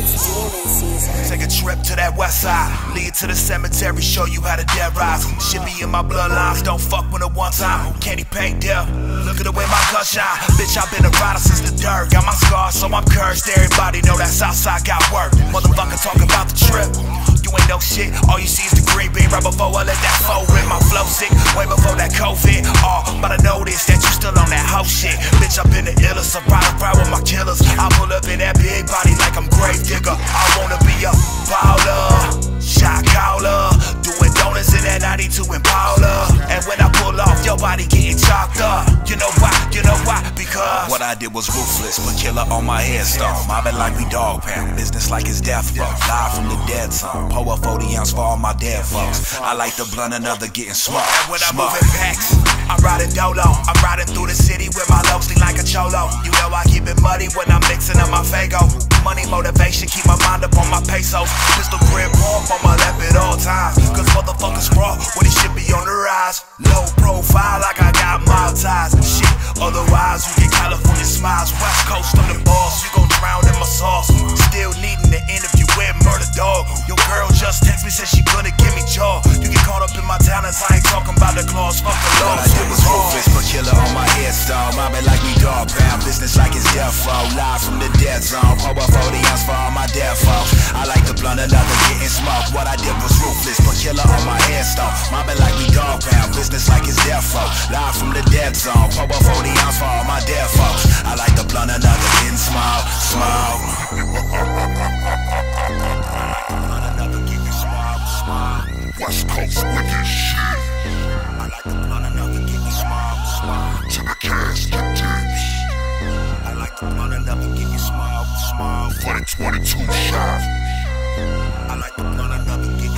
Take a trip to that west side. Lead to the cemetery, show you how to dead rise. Shit be in my bloodlines, don't fuck with it one time. Candy paint there. Look at the way my gun shine. Bitch, I've been a rider since the dirt. Got my scars, so I'm cursed. Everybody know that Southside got work. Motherfucker talking about the trip. You ain't no shit. All you see is the green bean right before I let that flow rip. My flow sick, way before that COVID. I did was ruthless, but killer on my headstone. Mobbing like we Dogg Pound, business like it's death row. Live from the dead zone, pour a 40 ounce for all my dead folks. I like the blunt, another getting smart. And when I'm moving packs, I'm riding dolo. I'm riding through the city with my low sling like a cholo. You know I keep it muddy when I'm mixing up my fago. Money motivation, keep my mind up on my pesos. Pistol grip off on my lap at all times. Cause motherfuckers raw when it should be on the rise. Otherwise you get California smiles. West Coast, I'm the boss. You gon' drown in my sauce. Still needing the interview with Murder Dog. Your girl just text me, said she gonna give me jaw. You get caught up in my talents, I ain't talking about the claws. Fuck the law. It was ruthless, but killer on my headstone. Mobbing like we Dogg Pound, business like it's death row. Live from the dead zone, a 40 ounce for all my dead folks. I like the blunt, another getting smoked. What I did was ruthless, but killer on my headstone. Mobbing like we Business like it's their fault. Live from the dead zone, pour up 40 ounce for all my dead folks. I like to blunt another in smile, smile. West Coast wicked shit. I like to blunt another, give you small, small. To the casket tips. I like to blunt another, give you small, small. For the 22 shot. I like to blunt another, give